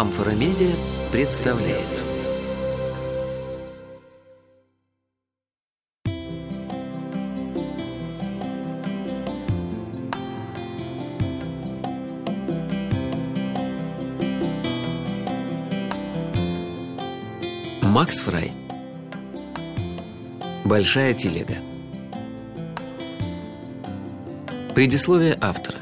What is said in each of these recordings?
Амфора Медиа представляет. Макс Фрай. Большая телега. Предисловие автора.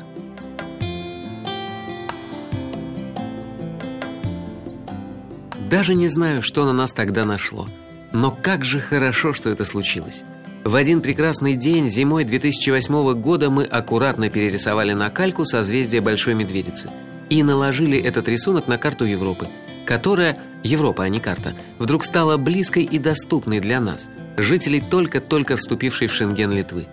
Даже не знаю, что на нас тогда нашло. Но как же хорошо, что это случилось. В один прекрасный день зимой 2008 года мы аккуратно перерисовали на кальку созвездие Большой Медведицы и наложили этот рисунок на карту Европы, которая Европа, а не карта, вдруг стала близкой и доступной для нас, жителей только-только вступившей в Шенген Литвы.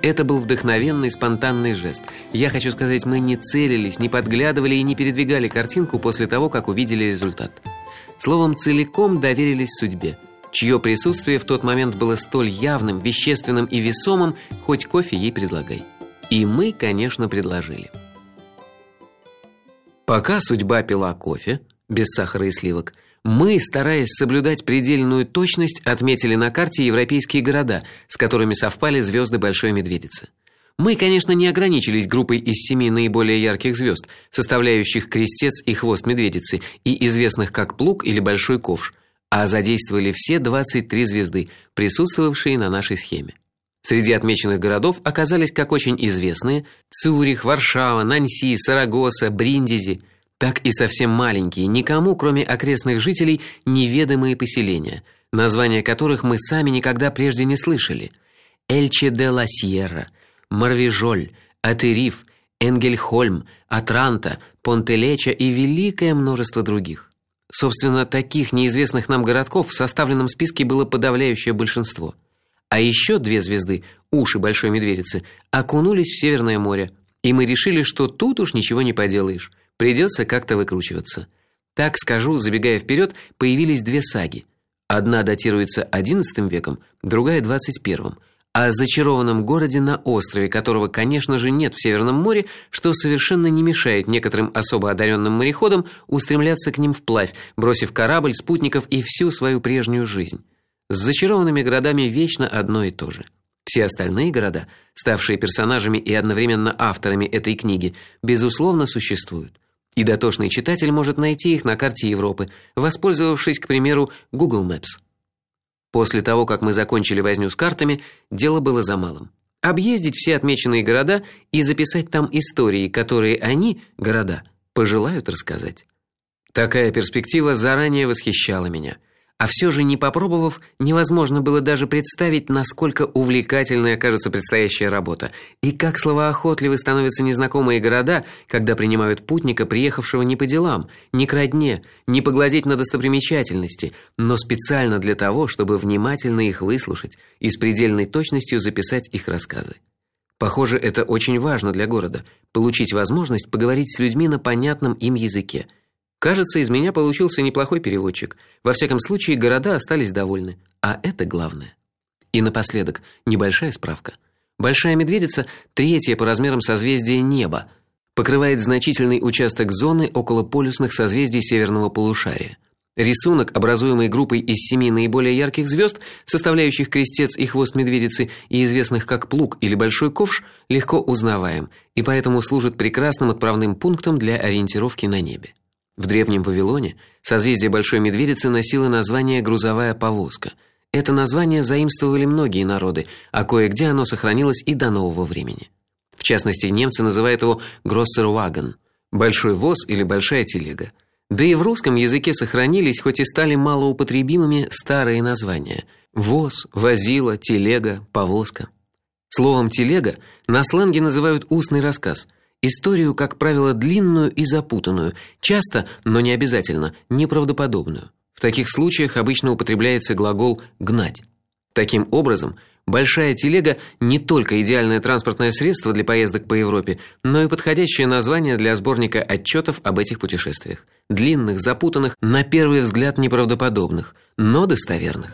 Это был вдохновенный, спонтанный жест. Я хочу сказать, мы не целились, не подглядывали и не передвигали картинку после того, как увидели результат. Словом, целиком доверились судьбе, чье присутствие в тот момент было столь явным, вещественным и весомым, хоть кофе ей предлагай. И мы, конечно, предложили. Пока судьба пила кофе, без сахара и сливок, мы, стараясь соблюдать предельную точность, отметили на карте европейские города, с которыми совпали звезды Большой Медведицы. Мы, конечно, не ограничились группой из семи наиболее ярких звезд, составляющих крестец и хвост медведицы и известных как Плуг или Большой Ковш, а задействовали все 23 звезды, присутствовавшие на нашей схеме. Среди отмеченных городов оказались как очень известные Цюрих, Варшава, Нанси, Сарагоса, Бриндизи, так и совсем маленькие, никому, кроме окрестных жителей, неведомые поселения, названия которых мы сами никогда прежде не слышали: Эльче де ла Сьерра, Марвижоль, Атериф, Энгельхольм, Атранта, Понтелеча и великое множество других. Собственно, таких неизвестных нам городков в составленном списке было подавляющее большинство. А еще две звезды, уши большой медведицы, окунулись в Северное море, и мы решили, что тут уж ничего не поделаешь, придется как-то выкручиваться. Так скажу, забегая вперед, появились две саги. Одна датируется XI веком, другая XXI о зачарованном городе на острове, которого, конечно же, нет в Северном море, что совершенно не мешает некоторым особо одаренным мореходам устремляться к ним вплавь, бросив корабль, спутников и всю свою прежнюю жизнь. С зачарованными городами вечно одно и то же. Все остальные города, ставшие персонажами и одновременно авторами этой книги, безусловно существуют. И дотошный читатель может найти их на карте Европы, воспользовавшись, к примеру, Google Maps. После того, как мы закончили возню с картами, дело было за малым. Объездить все отмеченные города и записать там истории, которые они, города, пожелают рассказать. Такая перспектива заранее восхищала меня. А все же не попробовав, невозможно было даже представить, насколько увлекательной окажется предстоящая работа, и как словоохотливы становятся незнакомые города, когда принимают путника, приехавшего не по делам, не к родне, не поглазеть на достопримечательности, но специально для того, чтобы внимательно их выслушать и с предельной точностью записать их рассказы. Похоже, это очень важно для города получить возможность поговорить с людьми на понятном им языке – Кажется, из меня получился неплохой переводчик. Во всяком случае, города остались довольны, а это главное. И напоследок небольшая справка. Большая медведица третье по размерам созвездие Неба, покрывает значительный участок зоны около полюсных созвездий северного полушария. Рисунок, образуемый группой из семи наиболее ярких звезд, составляющих крестец и хвост медведицы и известных как Плуг или Большой Ковш, легко узнаваем и поэтому служит прекрасным отправным пунктом для ориентировки на небе. В древнем Вавилоне созвездие Большой Медведицы носило название грузовая повозка. Это название заимствовали многие народы, а кое-где оно сохранилось и до нового времени. В частности, немцы называют его Grosser большой воз или большая телега. Да и в русском языке сохранились, хоть и стали малоупотребимыми старые названия: воз, возила, телега, повозка. Словом телега на сленге называют устный рассказ, Историю, как правило, длинную и запутанную, часто, но не обязательно, неправдоподобную. В таких случаях обычно употребляется глагол гнать. Таким образом, большая телега не только идеальное транспортное средство для поездок по Европе, но и подходящее название для сборника отчетов об этих путешествиях. Длинных, запутанных, на первый взгляд неправдоподобных, но достоверных.